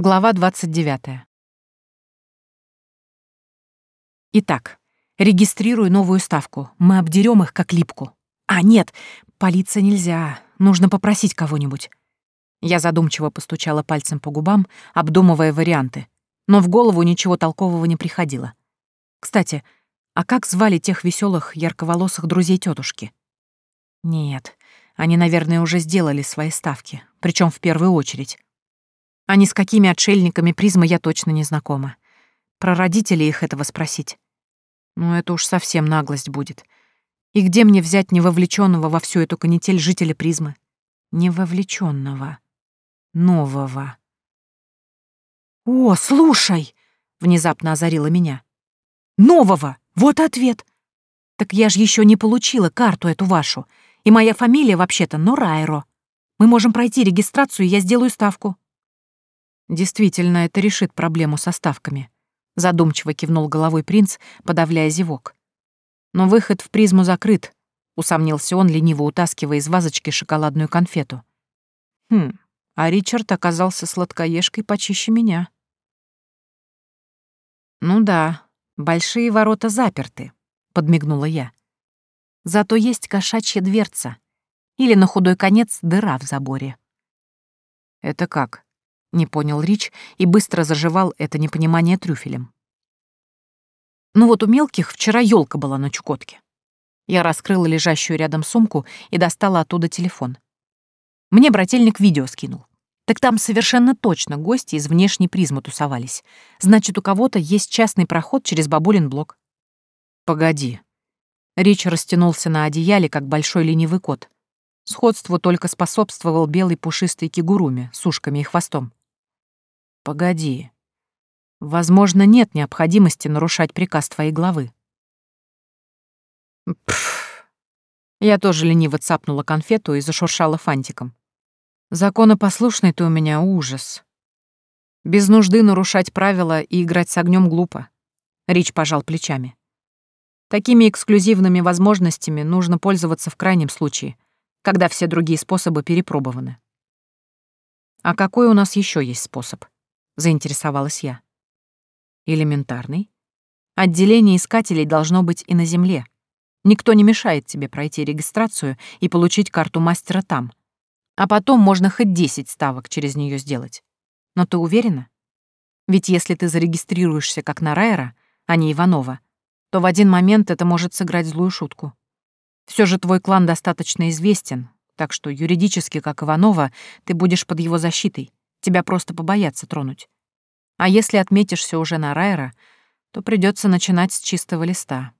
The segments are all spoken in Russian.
Глава 29. Итак, регистрирую новую ставку. Мы обдерем их как липку. А, нет, палиться нельзя. Нужно попросить кого-нибудь. Я задумчиво постучала пальцем по губам, обдумывая варианты. Но в голову ничего толкового не приходило. Кстати, а как звали тех веселых, ярковолосых друзей тетушки? Нет, они, наверное, уже сделали свои ставки, причем в первую очередь. А ни с какими отшельниками призмы я точно не знакома. Про родителей их этого спросить. Ну, это уж совсем наглость будет. И где мне взять невовлеченного во всю эту канитель жителя призмы? Невовлеченного. Нового. «О, слушай!» — внезапно озарила меня. «Нового! Вот ответ! Так я же еще не получила карту эту вашу, и моя фамилия вообще-то Норайро. Мы можем пройти регистрацию, и я сделаю ставку». Действительно, это решит проблему со ставками. Задумчиво кивнул головой принц, подавляя зевок. Но выход в призму закрыт, усомнился он, лениво утаскивая из вазочки шоколадную конфету. Хм, а Ричард оказался сладкоежкой почище меня. Ну да, большие ворота заперты, подмигнула я. Зато есть кошачья дверца. Или на худой конец дыра в заборе. Это как? — не понял Рич и быстро заживал это непонимание трюфелем. «Ну вот у мелких вчера елка была на Чукотке». Я раскрыла лежащую рядом сумку и достала оттуда телефон. Мне брательник видео скинул. Так там совершенно точно гости из внешней призмы тусовались. Значит, у кого-то есть частный проход через бабулин блок. «Погоди». Рич растянулся на одеяле, как большой ленивый кот — Сходству только способствовал белый пушистый кигуруми с ушками и хвостом. Погоди. Возможно, нет необходимости нарушать приказ твоей главы. Пф. Я тоже лениво цапнула конфету и зашуршала фантиком. Законопослушный ты у меня ужас. Без нужды нарушать правила и играть с огнем глупо. Рич пожал плечами. Такими эксклюзивными возможностями нужно пользоваться в крайнем случае, когда все другие способы перепробованы. А какой у нас еще есть способ? заинтересовалась я. Элементарный. Отделение искателей должно быть и на земле. Никто не мешает тебе пройти регистрацию и получить карту мастера там. А потом можно хоть 10 ставок через нее сделать. Но ты уверена? Ведь если ты зарегистрируешься как на Райера, а не Иванова, то в один момент это может сыграть злую шутку. Все же твой клан достаточно известен, так что юридически, как Иванова, ты будешь под его защитой. Тебя просто побоятся тронуть. А если отметишься уже на Райера, то придется начинать с чистого листа.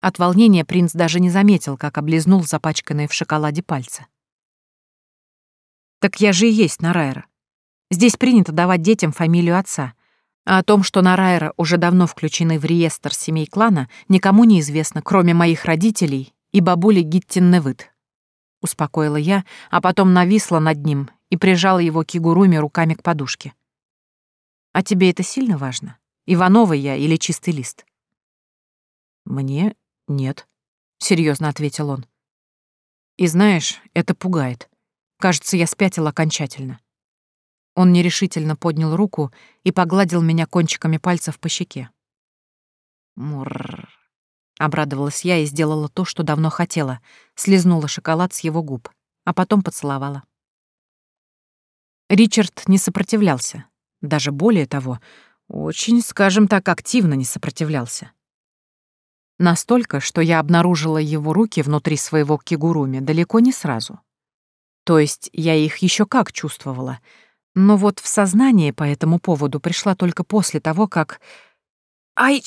От волнения принц даже не заметил, как облизнул запачканные в шоколаде пальцы. «Так я же и есть Нарайра. Здесь принято давать детям фамилию отца, а о том, что Нарайра уже давно включены в реестр семей клана, никому не известно, кроме моих родителей и бабули Гиттин Невыт», — успокоила я, а потом нависла над ним и прижала его кигуруми руками к подушке. «А тебе это сильно важно? Иванова я или чистый лист?» «Мне нет», — серьезно ответил он. «И знаешь, это пугает. Кажется, я спятил окончательно». Он нерешительно поднял руку и погладил меня кончиками пальцев по щеке. «Мурррр», — обрадовалась я и сделала то, что давно хотела, слезнула шоколад с его губ, а потом поцеловала. Ричард не сопротивлялся. Даже более того, очень, скажем так, активно не сопротивлялся. Настолько, что я обнаружила его руки внутри своего кигуруми далеко не сразу. То есть я их еще как чувствовала, но вот в сознание по этому поводу пришла только после того, как... Ай,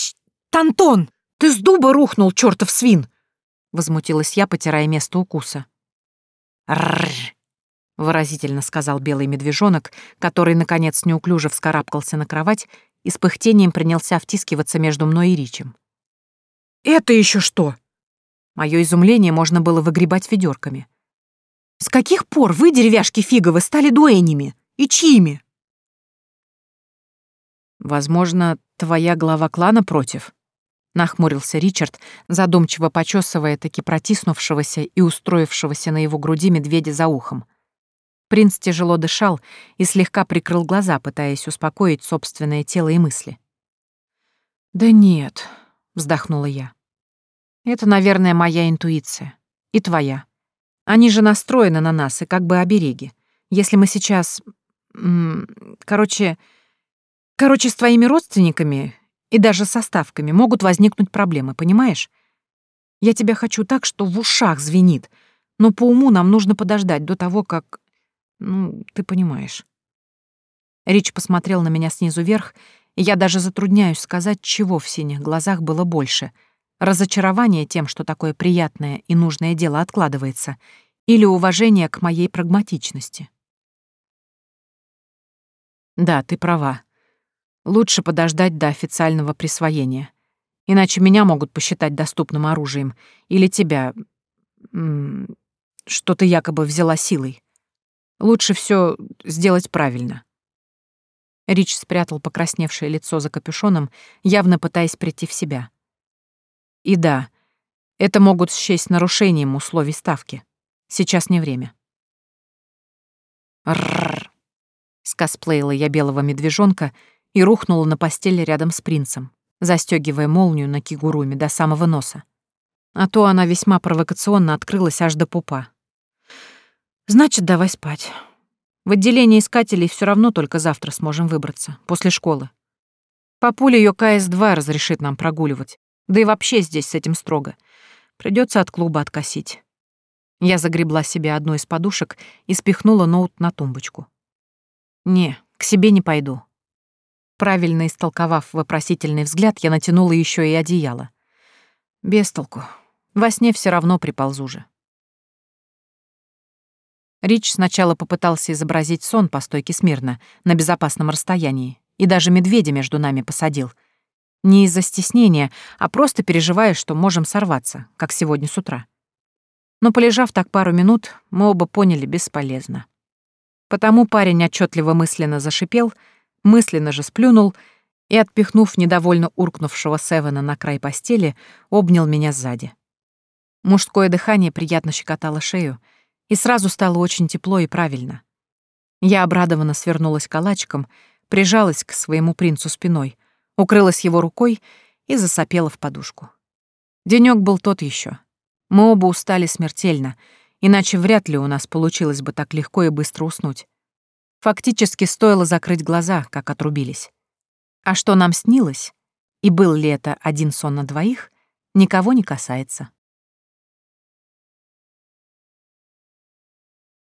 Тантон, ты с дуба рухнул, чертов свин!» Возмутилась я, потирая место укуса. «Рррр!» — выразительно сказал белый медвежонок, который, наконец, неуклюже вскарабкался на кровать и с пыхтением принялся втискиваться между мной и Ричем. «Это еще что?» Мое изумление можно было выгребать ведерками. «С каких пор вы, деревяшки фиговы, стали дуэнями? И чьими?» «Возможно, твоя глава клана против», — нахмурился Ричард, задумчиво почесывая таки протиснувшегося и устроившегося на его груди медведя за ухом. — Принц тяжело дышал и слегка прикрыл глаза, пытаясь успокоить собственное тело и мысли. «Да нет», — вздохнула я. «Это, наверное, моя интуиция. И твоя. Они же настроены на нас и как бы обереги. Если мы сейчас... Короче... Короче, с твоими родственниками и даже со ставками могут возникнуть проблемы, понимаешь? Я тебя хочу так, что в ушах звенит, но по уму нам нужно подождать до того, как ну, ты понимаешь. Рич посмотрел на меня снизу вверх, и я даже затрудняюсь сказать, чего в синих глазах было больше — разочарование тем, что такое приятное и нужное дело откладывается, или уважение к моей прагматичности. Да, ты права. Лучше подождать до официального присвоения. Иначе меня могут посчитать доступным оружием, или тебя... что ты якобы взяла силой. Лучше все сделать правильно. Рич спрятал покрасневшее лицо за капюшоном, явно пытаясь прийти в себя. И да, это могут счесть нарушением условий ставки. Сейчас не время. Рррр. Скосплеила я белого медвежонка и рухнула на постель рядом с принцем, застегивая молнию на кигуруме до самого носа. А то она весьма провокационно открылась аж до пупа. Значит, давай спать. В отделении искателей все равно только завтра сможем выбраться, после школы. Папуля ее КС-2 разрешит нам прогуливать. Да и вообще здесь с этим строго. Придется от клуба откосить. Я загребла себе одну из подушек и спихнула ноут на тумбочку. «Не, к себе не пойду». Правильно истолковав вопросительный взгляд, я натянула еще и одеяло. Без толку. Во сне все равно приползу же. Рич сначала попытался изобразить сон по стойке смирно, на безопасном расстоянии, и даже медведя между нами посадил. Не из-за стеснения, а просто переживая, что можем сорваться, как сегодня с утра. Но полежав так пару минут, мы оба поняли бесполезно. Потому парень отчетливо мысленно зашипел, мысленно же сплюнул и, отпихнув недовольно уркнувшего Севена на край постели, обнял меня сзади. Мужское дыхание приятно щекотало шею — и сразу стало очень тепло и правильно. Я обрадованно свернулась калачиком, прижалась к своему принцу спиной, укрылась его рукой и засопела в подушку. Денёк был тот ещё. Мы оба устали смертельно, иначе вряд ли у нас получилось бы так легко и быстро уснуть. Фактически стоило закрыть глаза, как отрубились. А что нам снилось, и был ли это один сон на двоих, никого не касается.